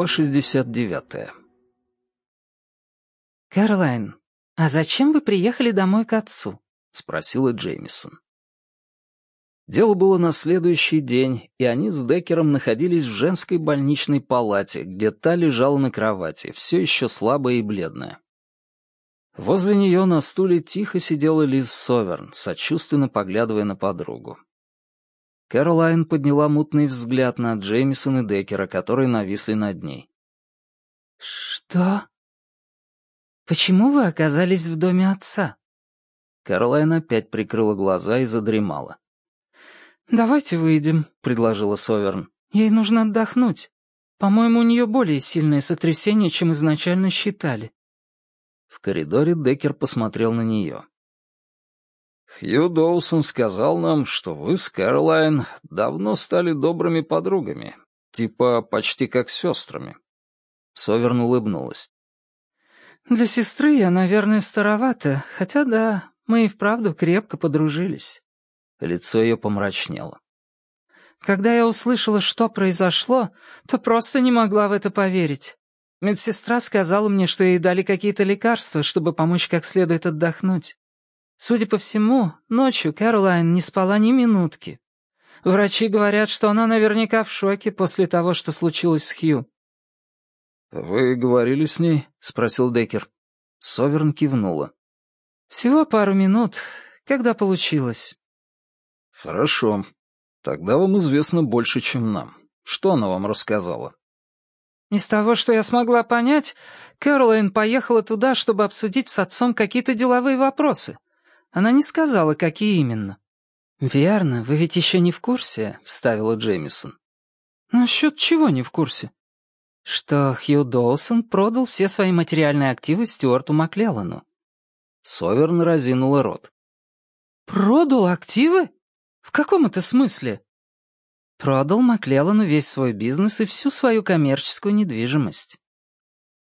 Глава 69. «Кэролайн, а зачем вы приехали домой к отцу?» — спросила Джеймисон. Дело было на следующий день, и они с Деккером находились в женской больничной палате, где та лежала на кровати, все еще слабая и бледная. Возле нее на стуле тихо сидела Лиз Соверн, сочувственно поглядывая на подругу. Кэролайн подняла мутный взгляд на Джеймисон и Деккера, которые нависли над ней. «Что? Почему вы оказались в доме отца?» Кэролайн опять прикрыла глаза и задремала. «Давайте выйдем», — предложила Соверн. «Ей нужно отдохнуть. По-моему, у нее более сильное сотрясение, чем изначально считали». В коридоре Деккер посмотрел на нее. Хью Доусон сказал нам, что вы с Кэролайн давно стали добрыми подругами, типа почти как сестрами. Соверн улыбнулась. Для сестры я, наверное, старовата, хотя да, мы и вправду крепко подружились. Лицо ее помрачнело. Когда я услышала, что произошло, то просто не могла в это поверить. Медсестра сказала мне, что ей дали какие-то лекарства, чтобы помочь как следует отдохнуть. Судя по всему, ночью Кэролайн не спала ни минутки. Врачи говорят, что она наверняка в шоке после того, что случилось с Хью. «Вы говорили с ней?» — спросил Деккер. Соверн кивнула. «Всего пару минут, когда получилось». «Хорошо. Тогда вам известно больше, чем нам. Что она вам рассказала?» «Из того, что я смогла понять, Кэролайн поехала туда, чтобы обсудить с отцом какие-то деловые вопросы. Она не сказала, какие именно». «Верно, вы ведь еще не в курсе», — вставила Джеймисон. «Насчет чего не в курсе?» «Что Хью Доусон продал все свои материальные активы Стюарту Маклеллану». Соверн разинула рот. «Продал активы? В каком это смысле?» «Продал Маклеллану весь свой бизнес и всю свою коммерческую недвижимость».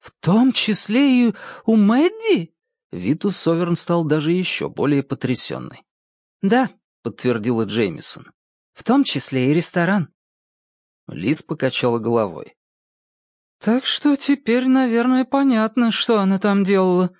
«В том числе и у Мэдди?» Вид у Соверн стал даже еще более потрясенный. «Да», — подтвердила Джеймисон. «В том числе и ресторан». Лиз покачала головой. «Так что теперь, наверное, понятно, что она там делала.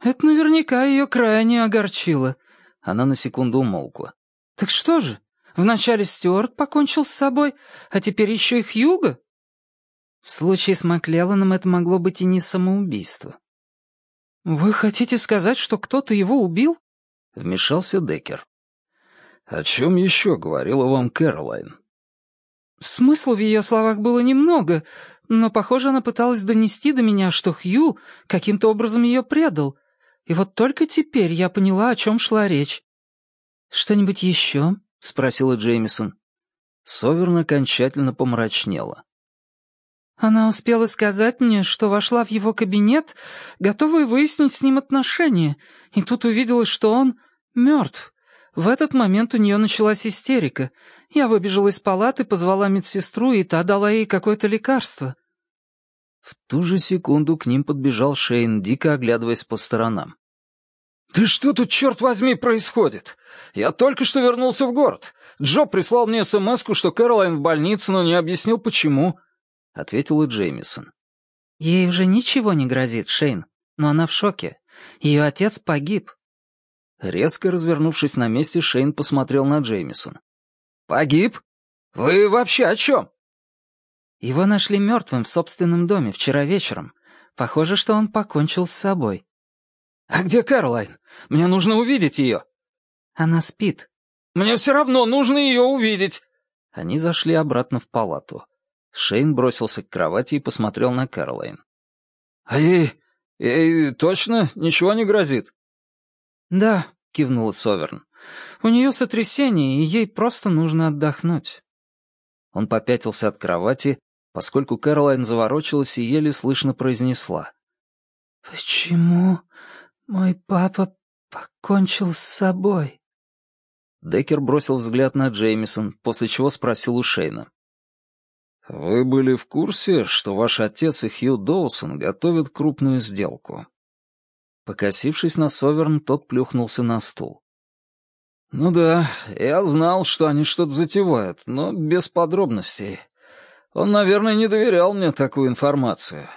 Это наверняка ее крайне огорчило». Она на секунду умолкла. «Так что же, вначале Стюарт покончил с собой, а теперь еще и Хьюго?» В случае с Маклелланом это могло быть и не самоубийство. «Вы хотите сказать, что кто-то его убил?» — вмешался Деккер. «О чем еще говорила вам Кэролайн?» Смысла в ее словах было немного, но, похоже, она пыталась донести до меня, что Хью каким-то образом ее предал. И вот только теперь я поняла, о чем шла речь. «Что-нибудь еще?» — спросила Джеймисон. Соверн окончательно помрачнела. Она успела сказать мне, что вошла в его кабинет, готовая выяснить с ним отношения, и тут увидела, что он мертв. В этот момент у нее началась истерика. Я выбежала из палаты, позвала медсестру, и та дала ей какое-то лекарство. В ту же секунду к ним подбежал Шейн, дико оглядываясь по сторонам. «Да что тут, черт возьми, происходит? Я только что вернулся в город. Джо прислал мне смс что Кэролайн в больнице, но не объяснил, почему». — ответила Джеймисон. «Ей уже ничего не грозит, Шейн, но она в шоке. Ее отец погиб». Резко развернувшись на месте, Шейн посмотрел на Джеймисон. «Погиб? Вы вообще о чем?» Его нашли мертвым в собственном доме вчера вечером. Похоже, что он покончил с собой. «А где Кэролайн? Мне нужно увидеть ее». «Она спит». «Мне все равно нужно ее увидеть». Они зашли обратно в палату. Шейн бросился к кровати и посмотрел на Кэролайн. «А ей... ей точно ничего не грозит?» «Да», — кивнула Соверн. «У нее сотрясение, и ей просто нужно отдохнуть». Он попятился от кровати, поскольку Кэролайн заворочилась и еле слышно произнесла. «Почему мой папа покончил с собой?» Деккер бросил взгляд на Джеймисон, после чего спросил у Шейна. «Вы были в курсе, что ваш отец и Хью Доусон готовят крупную сделку?» Покосившись на Соверн, тот плюхнулся на стул. «Ну да, я знал, что они что-то затевают, но без подробностей. Он, наверное, не доверял мне такую информацию.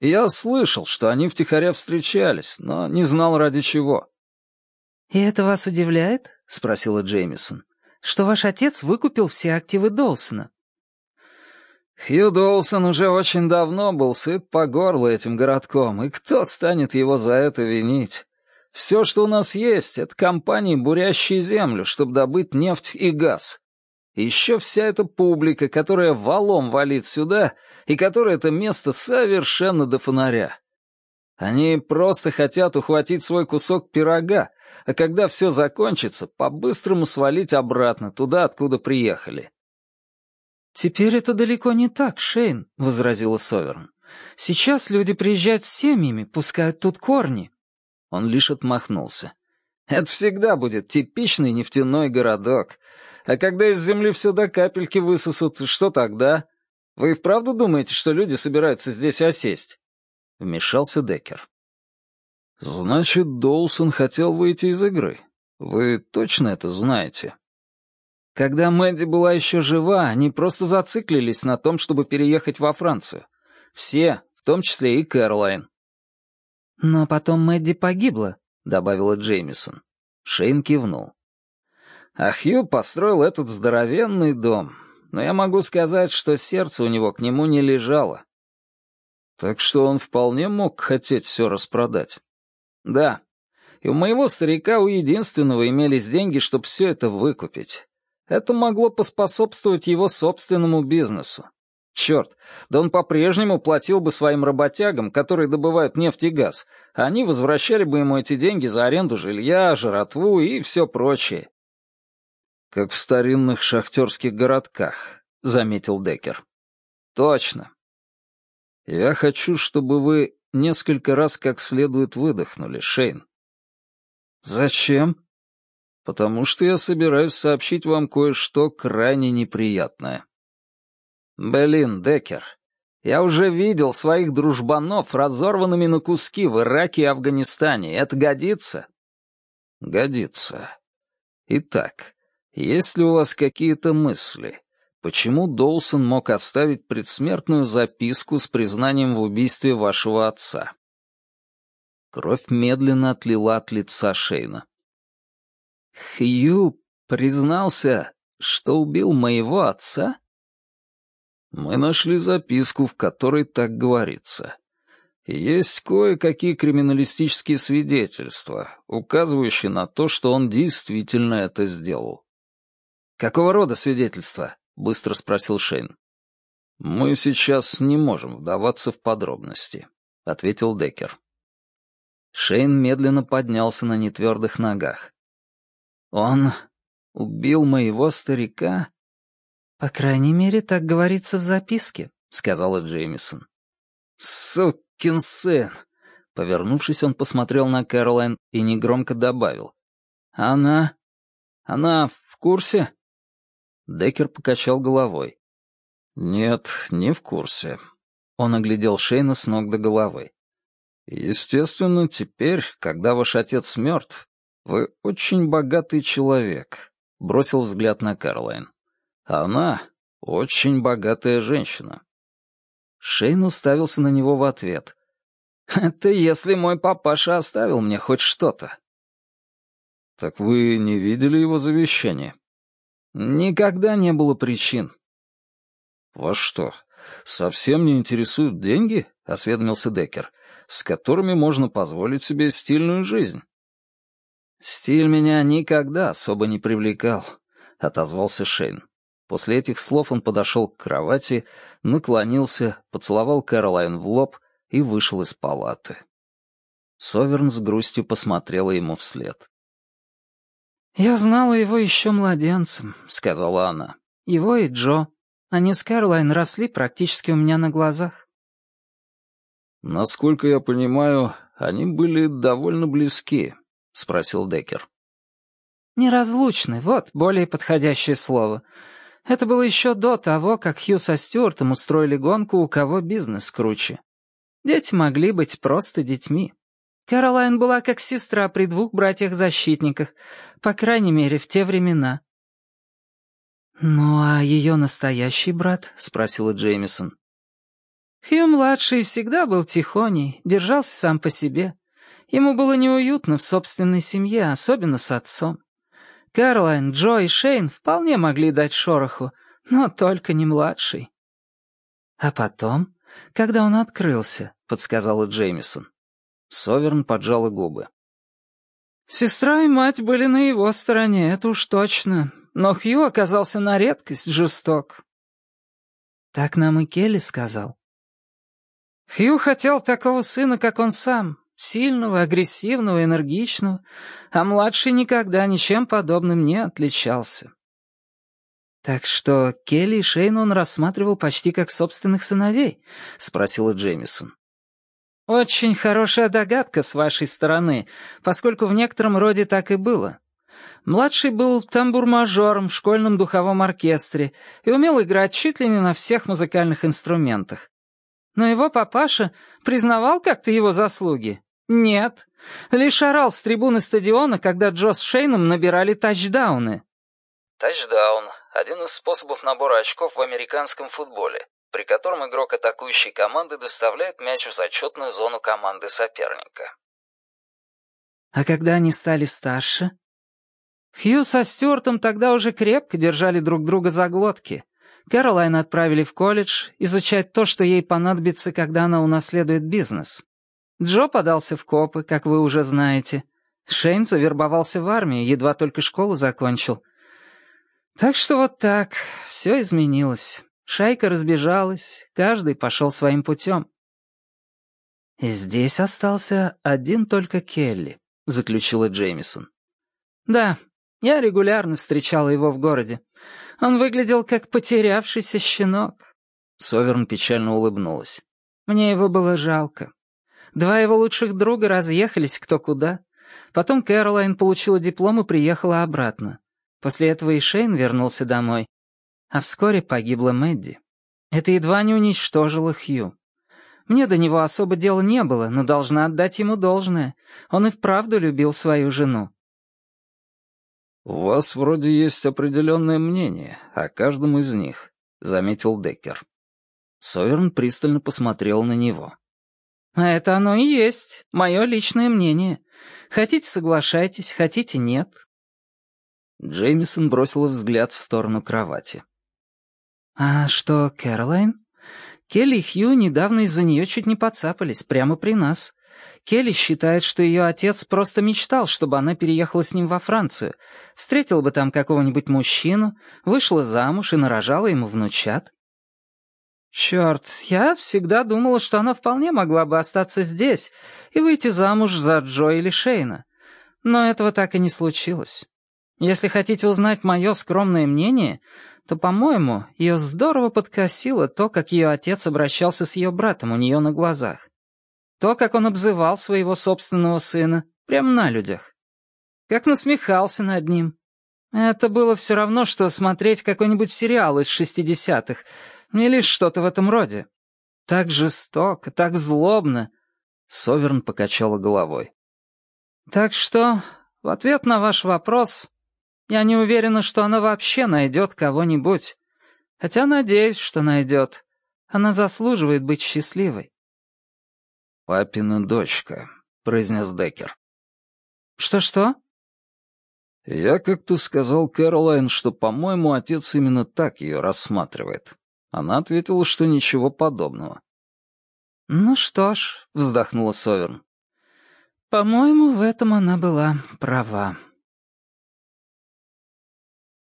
Я слышал, что они втихаря встречались, но не знал ради чего». «И это вас удивляет?» — спросила Джеймисон. «Что ваш отец выкупил все активы Доусона?» Хью Доусон уже очень давно был сыт по горло этим городком, и кто станет его за это винить? Все, что у нас есть, это компании, бурящие землю, чтобы добыть нефть и газ. еще вся эта публика, которая валом валит сюда, и которая это место совершенно до фонаря. Они просто хотят ухватить свой кусок пирога, а когда все закончится, по-быстрому свалить обратно, туда, откуда приехали. «Теперь это далеко не так, Шейн», — возразила Соверн. «Сейчас люди приезжают с семьями, пускают тут корни». Он лишь отмахнулся. «Это всегда будет типичный нефтяной городок. А когда из земли все до капельки высосут, что тогда? Вы и вправду думаете, что люди собираются здесь осесть?» Вмешался Деккер. «Значит, Доусон хотел выйти из игры. Вы точно это знаете?» Когда Мэдди была еще жива, они просто зациклились на том, чтобы переехать во Францию. Все, в том числе и Кэролайн. «Но потом Мэдди погибла», — добавила Джеймисон. Шейн кивнул. А Хью построил этот здоровенный дом, но я могу сказать, что сердце у него к нему не лежало. Так что он вполне мог хотеть все распродать. Да, и у моего старика у единственного имелись деньги, чтобы все это выкупить. Это могло поспособствовать его собственному бизнесу. Черт, да он по-прежнему платил бы своим работягам, которые добывают нефть и газ, а они возвращали бы ему эти деньги за аренду жилья, жратву и все прочее. «Как в старинных шахтерских городках», — заметил Деккер. «Точно. Я хочу, чтобы вы несколько раз как следует выдохнули, Шейн». «Зачем?» Потому что я собираюсь сообщить вам кое-что крайне неприятное. Блин, Деккер, я уже видел своих дружбанов разорванными на куски в Ираке и Афганистане. Это годится? Годится. Итак, есть ли у вас какие-то мысли? Почему Доусон мог оставить предсмертную записку с признанием в убийстве вашего отца? Кровь медленно отлила от лица Шейна. Хью признался, что убил моего отца? Мы нашли записку, в которой так говорится. Есть кое-какие криминалистические свидетельства, указывающие на то, что он действительно это сделал. «Какого рода свидетельства?» — быстро спросил Шейн. «Мы сейчас не можем вдаваться в подробности», — ответил Деккер. Шейн медленно поднялся на нетвердых ногах. «Он убил моего старика?» «По крайней мере, так говорится в записке», — сказала Джеймисон. «Сукин сын!» Повернувшись, он посмотрел на Кэролайн и негромко добавил. «Она... она в курсе?» Деккер покачал головой. «Нет, не в курсе». Он оглядел Шейна с ног до головы. «Естественно, теперь, когда ваш отец мертв, «Вы очень богатый человек», — бросил взгляд на Карлайн. «Она очень богатая женщина». Шейн уставился на него в ответ. «Это если мой папаша оставил мне хоть что-то». «Так вы не видели его завещание?» «Никогда не было причин». «Вас что, совсем не интересуют деньги?» — осведомился Деккер, «с которыми можно позволить себе стильную жизнь». «Стиль меня никогда особо не привлекал», — отозвался Шейн. После этих слов он подошел к кровати, наклонился, поцеловал Кэролайн в лоб и вышел из палаты. Соверн с грустью посмотрела ему вслед. «Я знала его еще младенцем», — сказала она. «Его и Джо. Они с Кэролайн росли практически у меня на глазах». «Насколько я понимаю, они были довольно близки», — спросил Деккер. «Неразлучны, вот более подходящее слово. Это было еще до того, как Хью со Стюартом устроили гонку, у кого бизнес круче. Дети могли быть просто детьми. Кэролайн была как сестра при двух братьях-защитниках, по крайней мере, в те времена». «Ну а ее настоящий брат?» — спросила Джеймисон. Хью-младший всегда был тихоней, держался сам по себе. Ему было неуютно в собственной семье, особенно с отцом. Кэролайн, Джо и Шейн вполне могли дать шороху, но только не младший. «А потом, когда он открылся», — подсказала Джеймисон. Соверн поджала губы. «Сестра и мать были на его стороне, это уж точно. Но Хью оказался на редкость жесток». «Так нам и Келли сказал». Хью хотел такого сына, как он сам, сильного, агрессивного, энергичного, а младший никогда ничем подобным не отличался. «Так что Келли и Шейна он рассматривал почти как собственных сыновей?» — спросила Джеймисон. «Очень хорошая догадка с вашей стороны, поскольку в некотором роде так и было. Младший был тамбур-мажором в школьном духовом оркестре и умел играть чуть ли не на всех музыкальных инструментах. Но его папаша признавал как-то его заслуги? Нет. Лишь орал с трибуны стадиона, когда Джо с Шейном набирали тачдауны. Тачдаун — один из способов набора очков в американском футболе, при котором игрок атакующей команды доставляет мяч в зачетную зону команды соперника. А когда они стали старше? Хью со Стюартом тогда уже крепко держали друг друга за глотки. Кэролайн отправили в колледж изучать то, что ей понадобится, когда она унаследует бизнес. Джо подался в копы, как вы уже знаете. Шейн завербовался в армию, едва только школу закончил. Так что вот так, все изменилось. Шайка разбежалась, каждый пошел своим путем. И здесь остался один только Келли, заключила Джеймисон. Да, я регулярно встречала его в городе. Он выглядел как потерявшийся щенок. Соверн печально улыбнулась. Мне его было жалко. Два его лучших друга разъехались кто куда. Потом Кэролайн получила диплом и приехала обратно. После этого и Шейн вернулся домой. А вскоре погибла Мэдди. Это едва не уничтожило Хью. Мне до него особо дела не было, но должна отдать ему должное. Он и вправду любил свою жену. «У вас вроде есть определенное мнение о каждом из них», — заметил Деккер. Соверн пристально посмотрел на него. «А это оно и есть, мое личное мнение. Хотите, соглашайтесь, хотите, нет». Джеймисон бросила взгляд в сторону кровати. «А что, Кэролайн? Келли и Хью недавно из-за нее чуть не подцапались, прямо при нас. Келли считает, что ее отец просто мечтал, чтобы она переехала с ним во Францию, встретила бы там какого-нибудь мужчину, вышла замуж и нарожала ему внучат. Черт, я всегда думала, что она вполне могла бы остаться здесь и выйти замуж за Джо или Шейна. Но этого так и не случилось. Если хотите узнать мое скромное мнение, то, по-моему, ее здорово подкосило то, как ее отец обращался с ее братом у нее на глазах. То, как он обзывал своего собственного сына, прямо на людях. Как насмехался над ним. Это было все равно, что смотреть какой-нибудь сериал из шестидесятых, или что-то в этом роде. Так жестоко, так злобно. Соверн покачала головой. Так что, в ответ на ваш вопрос, я не уверена, что она вообще найдет кого-нибудь. Хотя надеюсь, что найдет. Она заслуживает быть счастливой. «Папина дочка», — произнес Деккер. «Что-что?» «Я как-то сказал Кэролайн, что, по-моему, отец именно так ее рассматривает. Она ответила, что ничего подобного». «Ну что ж», — вздохнула Соверн. «По-моему, в этом она была права».